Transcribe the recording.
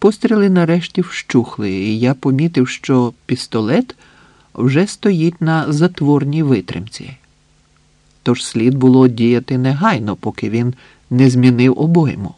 Постріли нарешті вщухли, і я помітив, що пістолет вже стоїть на затворній витримці. Тож слід було діяти негайно, поки він не змінив обойму.